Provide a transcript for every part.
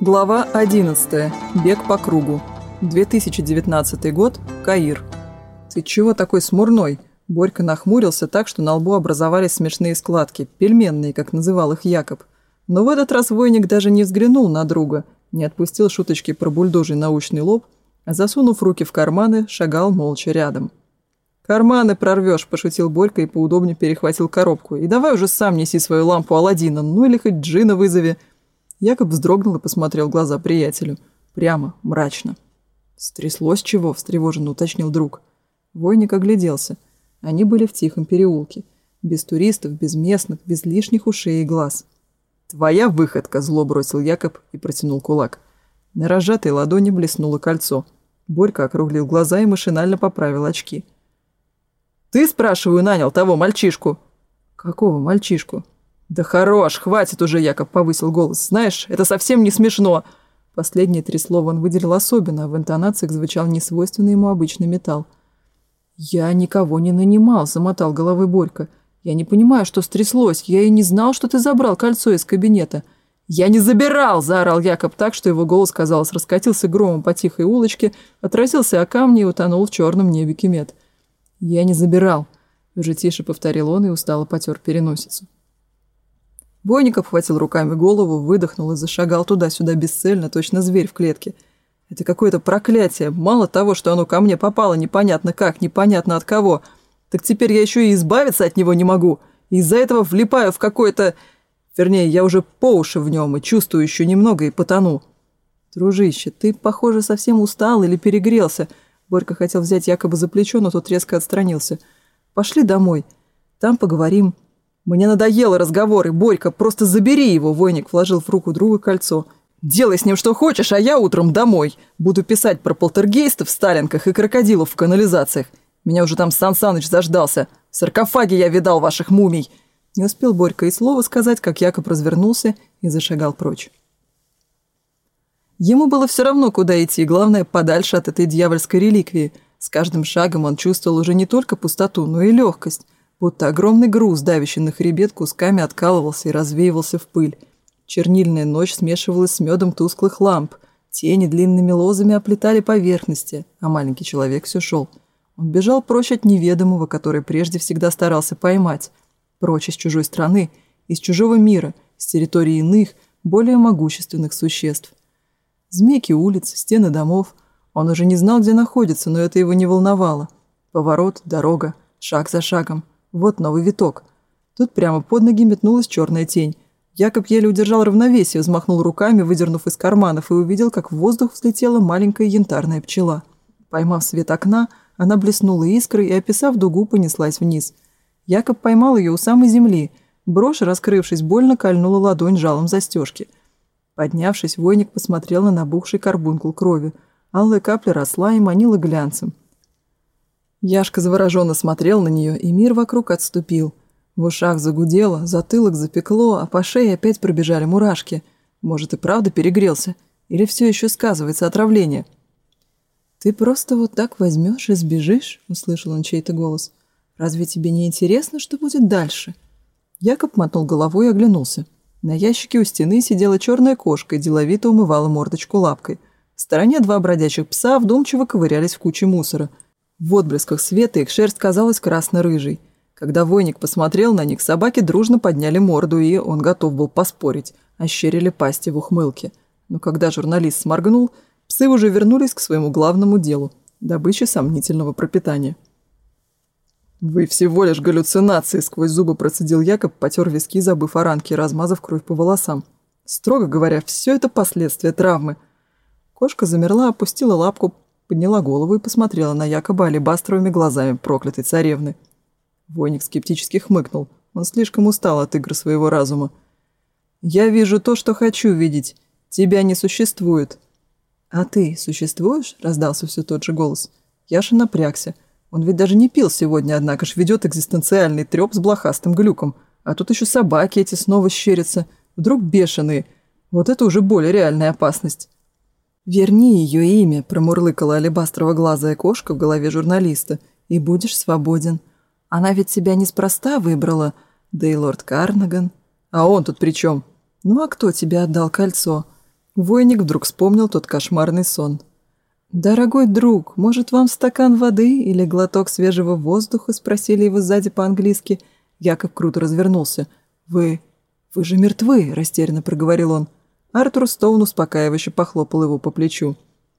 Глава 11. Бег по кругу. 2019 год. Каир. «Ты чего такой смурной?» Борька нахмурился так, что на лбу образовались смешные складки, пельменные, как называл их Якоб. Но в этот раз войник даже не взглянул на друга, не отпустил шуточки про бульдожий научный лоб, а засунув руки в карманы, шагал молча рядом. «Карманы прорвешь», – пошутил Борька и поудобнее перехватил коробку. «И давай уже сам неси свою лампу Аладдина, ну или хоть Джина вызови». Якоб вздрогнул и посмотрел в глаза приятелю. Прямо, мрачно. «Стряслось чего?» – встревоженно уточнил друг. Войник огляделся. Они были в тихом переулке. Без туристов, без местных, без лишних ушей и глаз. «Твоя выходка!» – зло бросил Якоб и протянул кулак. На рожатой ладони блеснуло кольцо. Борька округлил глаза и машинально поправил очки. «Ты, спрашиваю, нанял того мальчишку?» «Какого мальчишку?» «Да хорош, хватит уже, Якоб!» – повысил голос. «Знаешь, это совсем не смешно!» Последние три слова он выделил особенно, а в интонациях звучал несвойственный ему обычный металл. «Я никого не нанимал», – замотал головой Борька. «Я не понимаю, что стряслось. Я и не знал, что ты забрал кольцо из кабинета». «Я не забирал!» – заорал Якоб так, что его голос, казалось, раскатился громом по тихой улочке, отразился о камне и утонул в черном небе кемет. «Я не забирал!» – уже тише повторил он и устало потер переносицу. Бойников хватил руками голову, выдохнул и зашагал туда-сюда бесцельно, точно зверь в клетке. Это какое-то проклятие. Мало того, что оно ко мне попало непонятно как, непонятно от кого, так теперь я еще и избавиться от него не могу. Из-за этого влипаю в какое-то... Вернее, я уже по уши в нем и чувствую еще немного и потону. «Дружище, ты, похоже, совсем устал или перегрелся». Борька хотел взять якобы за плечо, но тот резко отстранился. «Пошли домой. Там поговорим». Мне надоело разговоры, Борька, просто забери его!» Войник вложил в руку друга кольцо. «Делай с ним что хочешь, а я утром домой. Буду писать про полтергейстов в Сталинках и крокодилов в канализациях. Меня уже там Сан Саныч заждался. В саркофаге я видал ваших мумий!» Не успел Борька и слова сказать, как Якоб развернулся и зашагал прочь. Ему было все равно, куда идти, главное, подальше от этой дьявольской реликвии. С каждым шагом он чувствовал уже не только пустоту, но и легкость – будто огромный груз, давящий на хребет, кусками откалывался и развеивался в пыль. Чернильная ночь смешивалась с медом тусклых ламп. Тени длинными лозами оплетали поверхности, а маленький человек все шел. Он бежал прочь от неведомого, который прежде всегда старался поймать. Прочь из чужой страны, из чужого мира, с территории иных, более могущественных существ. Змейки улиц, стены домов. Он уже не знал, где находится, но это его не волновало. Поворот, дорога, шаг за шагом – вот новый виток. Тут прямо под ноги метнулась черная тень. Якоб еле удержал равновесие, взмахнул руками, выдернув из карманов, и увидел, как в воздух взлетела маленькая янтарная пчела. Поймав свет окна, она блеснула искрой и, описав дугу, понеслась вниз. Якоб поймал ее у самой земли. Брошь, раскрывшись, больно кольнула ладонь жалом застежки. Поднявшись, войник посмотрел на набухший карбункул крови. Алая капля росла и манила глянцем. Яшка завороженно смотрел на нее, и мир вокруг отступил. В ушах загудело, затылок запекло, а по шее опять пробежали мурашки. Может, и правда перегрелся? Или все еще сказывается отравление? «Ты просто вот так возьмешь и сбежишь?» – услышал он чей-то голос. «Разве тебе не интересно, что будет дальше?» Якоб мотнул головой и оглянулся. На ящике у стены сидела черная кошка и деловито умывала мордочку лапкой. В стороне два бродячих пса вдумчиво ковырялись в куче мусора – в отблесках света их шерсть казалась красно-рыжей. Когда войник посмотрел на них, собаки дружно подняли морду, и он готов был поспорить, ощерили пасти в ухмылке. Но когда журналист сморгнул, псы уже вернулись к своему главному делу – добыче сомнительного пропитания. «Вы всего лишь галлюцинации!» – сквозь зубы процедил Якоб, потер виски, забыв о ранке, размазав кровь по волосам. Строго говоря, все это последствия травмы. Кошка замерла, опустила лапку, подняла голову и посмотрела на якобы алебастровыми глазами проклятой царевны. Войник скептически хмыкнул. Он слишком устал от игр своего разума. «Я вижу то, что хочу видеть. Тебя не существует». «А ты существуешь?» – раздался все тот же голос. Яша напрягся. Он ведь даже не пил сегодня, однако ж ведет экзистенциальный треп с блохастым глюком. А тут еще собаки эти снова щерятся. Вдруг бешеные. Вот это уже более реальная опасность. Верни ее имя, промурлыкала алебастрово-глазая кошка в голове журналиста, и будешь свободен. Она ведь себя неспроста выбрала, да и лорд Карнаган. А он тут при чем? Ну а кто тебе отдал кольцо? Войник вдруг вспомнил тот кошмарный сон. «Дорогой друг, может, вам стакан воды или глоток свежего воздуха?» спросили его сзади по-английски. Яков круто развернулся. «Вы... вы же мертвы!» растерянно проговорил он. Артур Стоун успокаивающе похлопал его по плечу.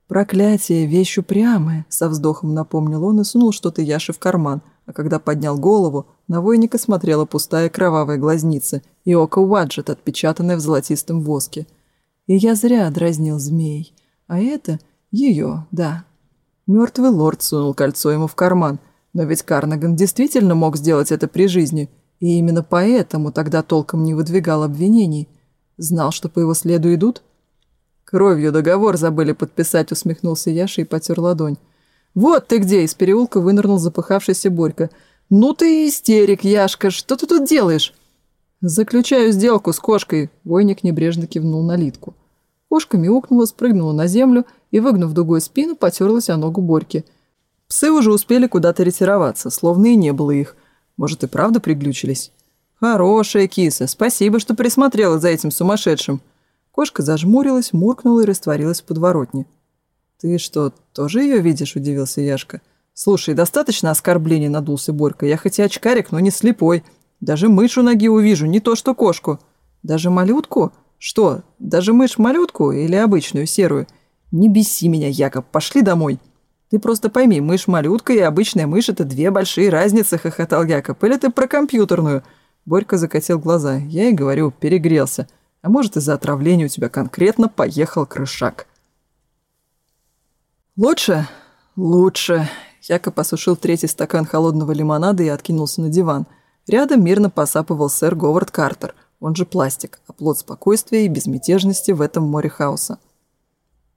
«Проклятие, вещь упрямая!» — со вздохом напомнил он и сунул что-то Яше в карман. А когда поднял голову, на войника смотрела пустая кровавая глазница и око Уаджет, отпечатанное в золотистом воске. «И я зря дразнил змей. А это ее, да». Мертвый лорд сунул кольцо ему в карман. Но ведь Карнаган действительно мог сделать это при жизни. И именно поэтому тогда толком не выдвигал обвинений – знал, что по его следу идут?» «Кровью договор забыли подписать», — усмехнулся Яша и потер ладонь. «Вот ты где!» — из переулка вынырнул запыхавшийся Борька. «Ну ты истерик, Яшка! Что ты тут делаешь?» «Заключаю сделку с кошкой!» — войник небрежно кивнул на Литку. Кошка мяукнула, спрыгнула на землю и, выгнув дугой спину, потерлась о ногу Борьки. Псы уже успели куда-то ретироваться, словно и не было их. Может, и правда приглючились? «Хорошая киса. Спасибо, что присмотрела за этим сумасшедшим». Кошка зажмурилась, муркнула и растворилась в подворотне. «Ты что, тоже ее видишь?» – удивился Яшка. «Слушай, достаточно оскорблений надулся Борька. Я хоть и очкарик, но не слепой. Даже мышу ноги увижу, не то что кошку. Даже малютку? Что, даже мышь-малютку или обычную серую? Не беси меня, Якоб, пошли домой». «Ты просто пойми, мышь-малютка и обычная мышь – это две большие разницы», – хохотал Якоб. «Или ты про компьютерную?» Борька закатил глаза. Я и говорю, перегрелся. А может, из-за отравления у тебя конкретно поехал крышак. Лучше? Лучше. Яко посушил третий стакан холодного лимонада и откинулся на диван. Рядом мирно посапывал сэр Говард Картер, он же Пластик, а оплот спокойствия и безмятежности в этом море хаоса.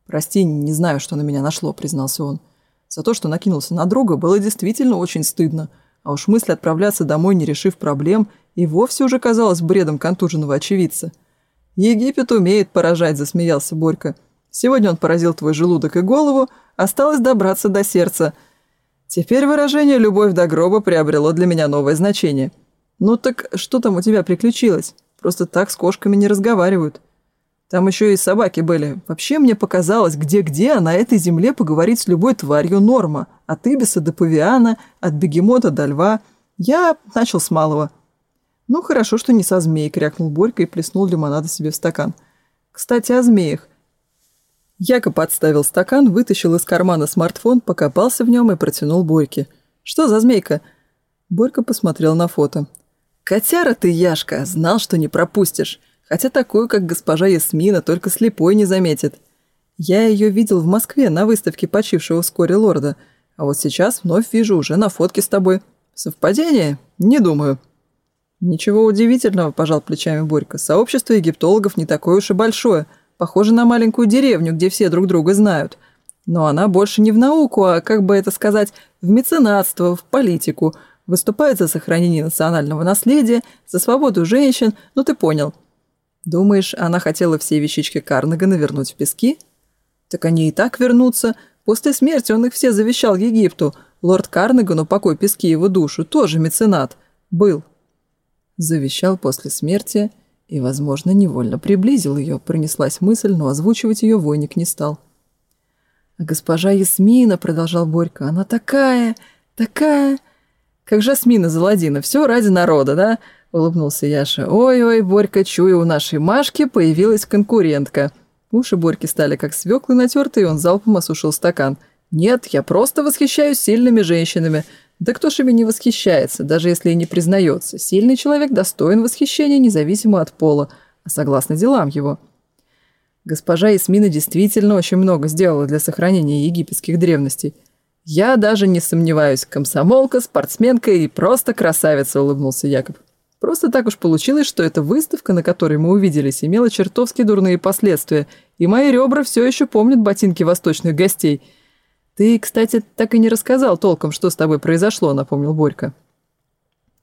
«Прости, не знаю, что на меня нашло», — признался он. За то, что накинулся на друга, было действительно очень стыдно. А уж мысль отправляться домой, не решив проблем, и вовсе уже казалось бредом контуженного очевидца. «Египет умеет поражать», – засмеялся Борька. «Сегодня он поразил твой желудок и голову, осталось добраться до сердца. Теперь выражение «любовь до гроба» приобрело для меня новое значение. Ну так что там у тебя приключилось? Просто так с кошками не разговаривают. Там еще и собаки были. Вообще мне показалось, где-где, а на этой земле поговорить с любой тварью норма. От ибиса до павиана, от бегемота до льва. Я начал с малого». Ну, хорошо, что не со змеей, крякнул Борька и плеснул лимонада себе в стакан. Кстати, о змеях. Яко подставил стакан, вытащил из кармана смартфон, покопался в нем и протянул Борьке. «Что за змейка?» Борька посмотрел на фото. «Котяра ты, Яшка, знал, что не пропустишь. Хотя такую, как госпожа Ясмина, только слепой не заметит. Я ее видел в Москве на выставке почившего вскоре лорда, а вот сейчас вновь вижу уже на фотке с тобой. Совпадение? Не думаю». «Ничего удивительного», – пожал плечами Борька. «Сообщество египтологов не такое уж и большое. Похоже на маленькую деревню, где все друг друга знают. Но она больше не в науку, а, как бы это сказать, в меценатство, в политику. Выступает за сохранение национального наследия, за свободу женщин, ну ты понял». «Думаешь, она хотела все вещички Карнагана вернуть в пески?» «Так они и так вернутся. После смерти он их все завещал Египту. Лорд Карнаган, упокой пески его душу, тоже меценат. Был» завещал после смерти и, возможно, невольно приблизил ее, пронеслась мысль, но озвучивать ее войник не стал. А госпожа Ясмина, продолжал Борька, она такая, такая, как Жасмина Заладина, все ради народа, да? Улыбнулся Яша. Ой-ой, Борька, чую, у нашей Машки появилась конкурентка. Уши Борьки стали как свеклы натертые, и он залпом осушил стакан. Нет, я просто восхищаюсь сильными женщинами. Да кто же Дактошами не восхищается, даже если и не признается. Сильный человек достоин восхищения, независимо от пола, а согласно делам его. Госпожа Исмина действительно очень много сделала для сохранения египетских древностей. Я даже не сомневаюсь, комсомолка, спортсменка и просто красавица, улыбнулся Якоб. Просто так уж получилось, что эта выставка, на которой мы увиделись, имела чертовски дурные последствия, и мои ребра все еще помнят ботинки восточных гостей – ты, кстати, так и не рассказал толком, что с тобой произошло, напомнил Борька.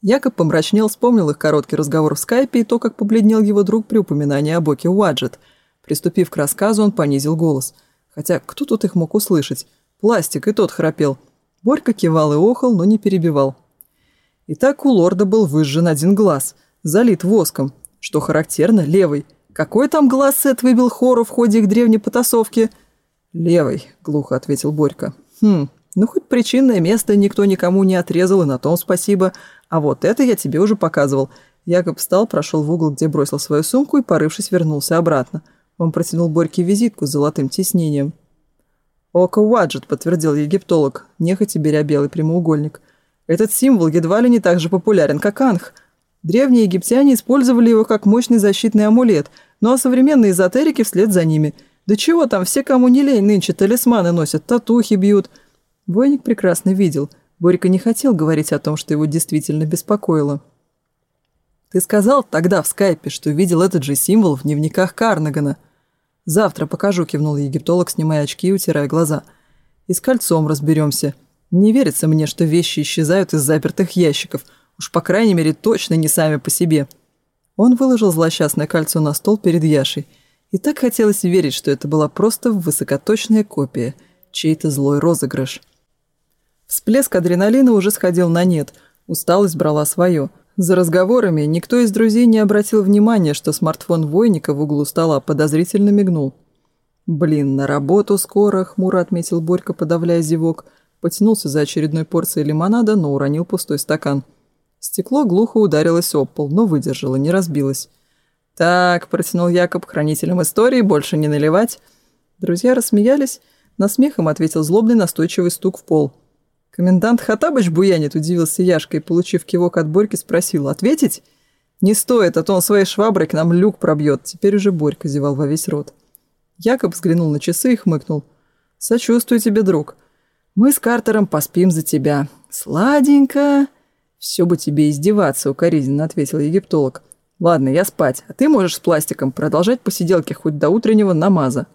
Якоб помрачнел, вспомнил их короткий разговор в скайпе и то, как побледнел его друг при упоминании о Боке Уаджет. Приступив к рассказу, он понизил голос. Хотя кто тут их мог услышать? Пластик, и тот храпел. Борька кивал и охал, но не перебивал. Итак, у лорда был выжжен один глаз, залит воском. Что характерно, левый. Какой там глаз Сет выбил Хору в ходе их древней потасовки – «Левый», — глухо ответил Борька. «Хм, ну хоть причинное место никто никому не отрезал, и на том спасибо. А вот это я тебе уже показывал». Якоб встал, прошел в угол, где бросил свою сумку и, порывшись, вернулся обратно. Он протянул Борьке визитку с золотым тиснением. «Око Уаджет», — подтвердил египтолог, нехотя беря белый прямоугольник. «Этот символ едва ли не так же популярен, как анх. Древние египтяне использовали его как мощный защитный амулет, ну а современные эзотерики вслед за ними — да чего там, все, кому не лень, нынче талисманы носят, татухи бьют. Войник прекрасно видел. Борька не хотел говорить о том, что его действительно беспокоило. Ты сказал тогда в скайпе, что видел этот же символ в дневниках Карнагана. Завтра покажу, кивнул египтолог, снимая очки и утирая глаза. И с кольцом разберемся. Не верится мне, что вещи исчезают из запертых ящиков. Уж, по крайней мере, точно не сами по себе. Он выложил злосчастное кольцо на стол перед Яшей. И так хотелось верить, что это была просто высокоточная копия, чей-то злой розыгрыш. Всплеск адреналина уже сходил на нет, усталость брала свое. За разговорами никто из друзей не обратил внимания, что смартфон Войника в углу стола подозрительно мигнул. «Блин, на работу скоро», — хмуро отметил Борька, подавляя зевок. Потянулся за очередной порцией лимонада, но уронил пустой стакан. Стекло глухо ударилось об пол, но выдержало, не разбилось. «Так», — протянул Якоб хранителем истории, — «больше не наливать». Друзья рассмеялись, на смех им ответил злобный настойчивый стук в пол. Комендант Хатабыч буянит, удивился Яшка и, получив кивок от Борьки, спросил, «Ответить?» «Не стоит, а то он своей шваброй к нам люк пробьет». Теперь уже Борька зевал во весь рот. Якоб взглянул на часы и хмыкнул. «Сочувствую тебе, друг. Мы с Картером поспим за тебя. Сладенько!» «Все бы тебе издеваться», — укоризненно ответил египтолог. Ладно, я спать, а ты можешь с пластиком продолжать посиделки хоть до утреннего намаза.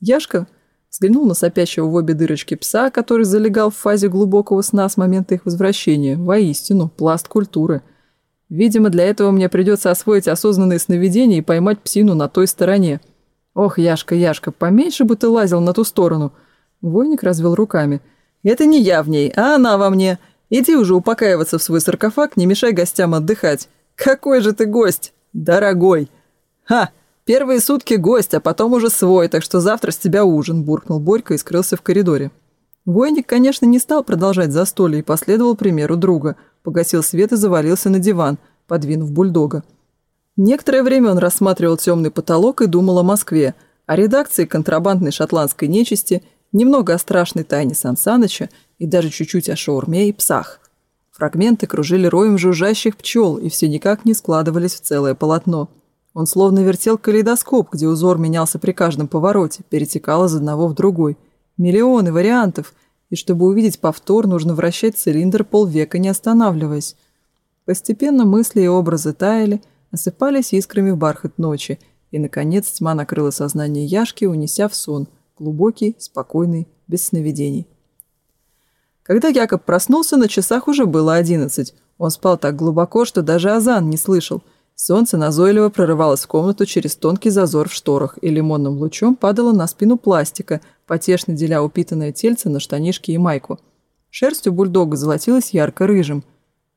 Яшка взглянул на сопящего в обе дырочки пса, который залегал в фазе глубокого сна с момента их возвращения. Воистину, пласт культуры. Видимо, для этого мне придется освоить осознанные сновидения и поймать псину на той стороне. Ох, Яшка, Яшка, поменьше бы ты лазил на ту сторону. Войник развел руками. Это не я в ней, а она во мне. Иди уже упокаиваться в свой саркофаг, не мешай гостям отдыхать. «Какой же ты гость, дорогой!» «Ха! Первые сутки гость, а потом уже свой, так что завтра с тебя ужин», – буркнул Борька и скрылся в коридоре. Войник, конечно, не стал продолжать застолье и последовал примеру друга. Погасил свет и завалился на диван, подвинув бульдога. Некоторое время он рассматривал темный потолок и думал о Москве, о редакции контрабандной шотландской нечисти, немного о страшной тайне Сан Саныча и даже чуть-чуть о шаурме и псах. Фрагменты кружили роем жужжащих пчел и все никак не складывались в целое полотно. Он словно вертел калейдоскоп, где узор менялся при каждом повороте, перетекал из одного в другой. Миллионы вариантов, и чтобы увидеть повтор, нужно вращать цилиндр полвека, не останавливаясь. Постепенно мысли и образы таяли, осыпались искрами в бархат ночи, и, наконец, тьма накрыла сознание Яшки, унеся в сон, глубокий, спокойный, без сновидений. Когда Якоб проснулся, на часах уже было одиннадцать. Он спал так глубоко, что даже Азан не слышал. Солнце назойливо прорывалось в комнату через тонкий зазор в шторах и лимонным лучом падало на спину пластика, потешно деля упитанное тельце на штанишки и майку. Шерсть у бульдога золотилась ярко-рыжим.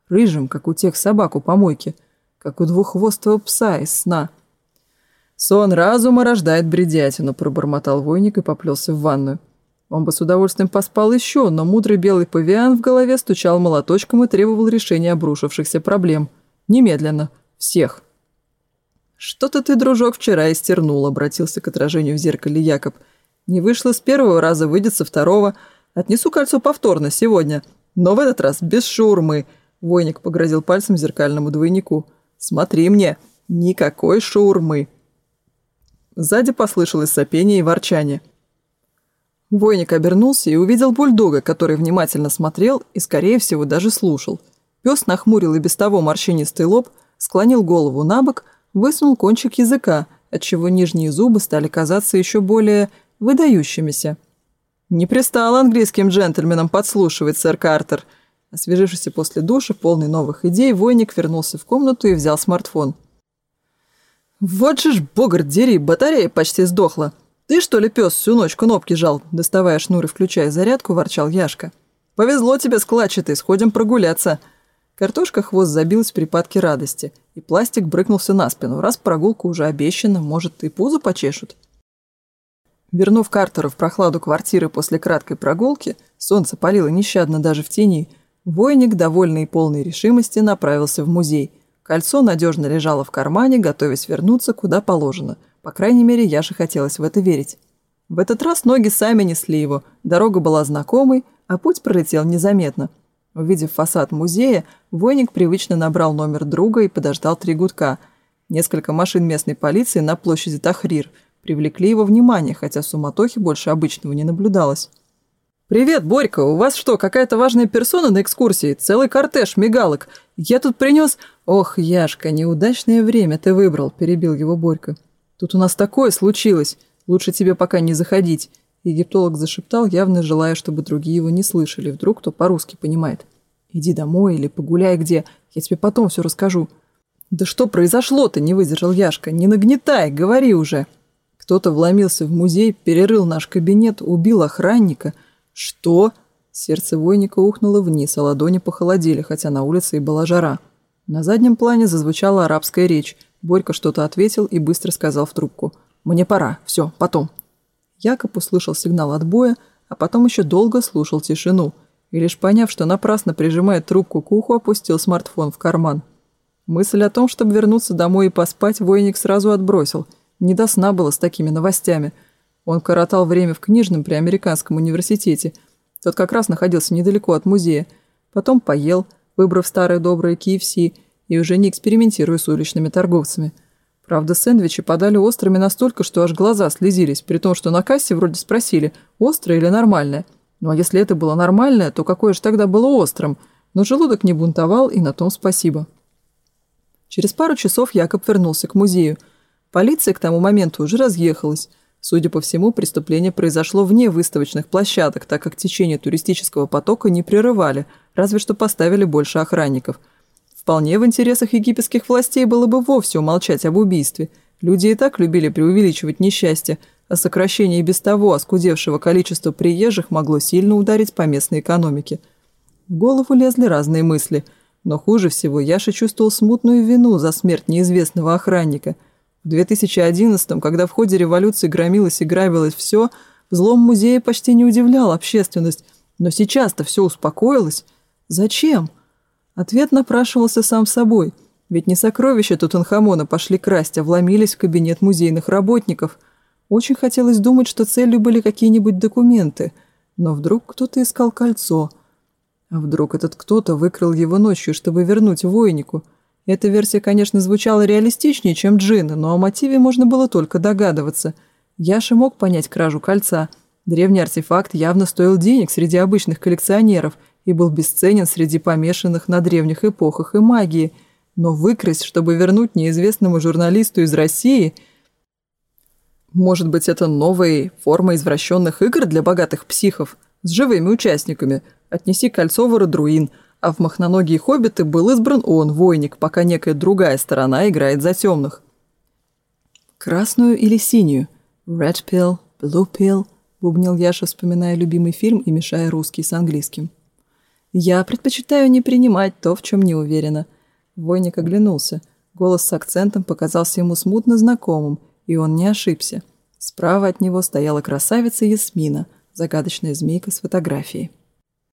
Рыжим, как у тех собак у помойки. Как у двуххвостого пса из сна. «Сон разума рождает бредятину», – пробормотал войник и поплелся в ванную. Он бы с удовольствием поспал еще, но мудрый белый павиан в голове стучал молоточком и требовал решения обрушившихся проблем. Немедленно. Всех. «Что-то ты, дружок, вчера истернул», — обратился к отражению в зеркале Якоб. «Не вышло с первого раза, выйдет со второго. Отнесу кольцо повторно сегодня, но в этот раз без шурмы. Войник погрозил пальцем зеркальному двойнику. «Смотри мне, никакой шаурмы». Сзади послышалось сопение и ворчание. Войник обернулся и увидел бульдога, который внимательно смотрел и, скорее всего, даже слушал. Пес нахмурил и без того морщинистый лоб, склонил голову на бок, высунул кончик языка, отчего нижние зубы стали казаться еще более выдающимися. «Не пристал английским джентльменам подслушивать, сэр Картер!» Освежившийся после душа, полный новых идей, войник вернулся в комнату и взял смартфон. «Вот же ж, богар дери, батарея почти сдохла!» «Ты что ли, пес, всю ночь кнопки жал?» – доставая шнур и включая зарядку, ворчал Яшка. «Повезло тебе, складчатый, сходим прогуляться!» Картошка хвост забилась в припадке радости, и пластик брыкнулся на спину. Раз прогулка уже обещана, может, и позу почешут. Вернув Картера в прохладу квартиры после краткой прогулки, солнце палило нещадно даже в тени, Войник, довольный и полной решимости, направился в музей. Кольцо надежно лежало в кармане, готовясь вернуться куда положено – по крайней мере, Яше хотелось в это верить. В этот раз ноги сами несли его, дорога была знакомой, а путь пролетел незаметно. Увидев фасад музея, Войник привычно набрал номер друга и подождал три гудка. Несколько машин местной полиции на площади Тахрир привлекли его внимание, хотя суматохи больше обычного не наблюдалось. «Привет, Борька! У вас что, какая-то важная персона на экскурсии? Целый кортеж мигалок! Я тут принес...» «Ох, Яшка, неудачное время ты выбрал!» – перебил его Борька. Тут у нас такое случилось. Лучше тебе пока не заходить. Египтолог зашептал, явно желая, чтобы другие его не слышали. Вдруг кто по-русски понимает. Иди домой или погуляй где. Я тебе потом все расскажу. Да что произошло-то, не выдержал Яшка. Не нагнетай, говори уже. Кто-то вломился в музей, перерыл наш кабинет, убил охранника. Что? Сердце войника ухнуло вниз, а ладони похолодели, хотя на улице и была жара. На заднем плане зазвучала арабская речь – Борька что-то ответил и быстро сказал в трубку. «Мне пора. Все, потом». Якоб услышал сигнал отбоя, а потом еще долго слушал тишину. И лишь поняв, что напрасно прижимает трубку к уху, опустил смартфон в карман. Мысль о том, чтобы вернуться домой и поспать, войник сразу отбросил. Не до сна было с такими новостями. Он коротал время в книжном при американском университете. Тот как раз находился недалеко от музея. Потом поел, выбрав старое доброе KFC – и уже не экспериментирую с уличными торговцами. Правда, сэндвичи подали острыми настолько, что аж глаза слезились, при том, что на кассе вроде спросили, острое или нормальное. Ну а если это было нормальное, то какое же тогда было острым? Но желудок не бунтовал, и на том спасибо. Через пару часов Якоб вернулся к музею. Полиция к тому моменту уже разъехалась. Судя по всему, преступление произошло вне выставочных площадок, так как течение туристического потока не прерывали, разве что поставили больше охранников – Вполне в интересах египетских властей было бы вовсе умолчать об убийстве. Люди и так любили преувеличивать несчастье, а сокращение без того оскудевшего количества приезжих могло сильно ударить по местной экономике. В голову лезли разные мысли, но хуже всего Яша чувствовал смутную вину за смерть неизвестного охранника. В 2011-м, когда в ходе революции громилось и грабилось все, взлом музея почти не удивлял общественность. Но сейчас-то все успокоилось. Зачем? Зачем? Ответ напрашивался сам собой, ведь не сокровища Тутанхамона пошли красть, а вломились в кабинет музейных работников. Очень хотелось думать, что целью были какие-нибудь документы, но вдруг кто-то искал кольцо. А вдруг этот кто-то выкрал его ночью, чтобы вернуть войнику? Эта версия, конечно, звучала реалистичнее, чем Джина, но о мотиве можно было только догадываться. Яша мог понять кражу кольца. Древний артефакт явно стоил денег среди обычных коллекционеров – и был бесценен среди помешанных на древних эпохах и магии, но выкрасть, чтобы вернуть неизвестному журналисту из России... Может быть, это новая форма извращенных игр для богатых психов с живыми участниками. Отнеси кольцо в Родруин, а в «Махноногие хоббиты» был избран он, войник, пока некая другая сторона играет за темных. «Красную или синюю? Red pill, blue pill», — бубнил Яша, вспоминая любимый фильм и мешая русский с английским. Я предпочитаю не принимать то, в чем не уверена. Войник оглянулся. Голос с акцентом показался ему смутно знакомым, и он не ошибся. Справа от него стояла красавица Ясмина, загадочная змейка с фотографией.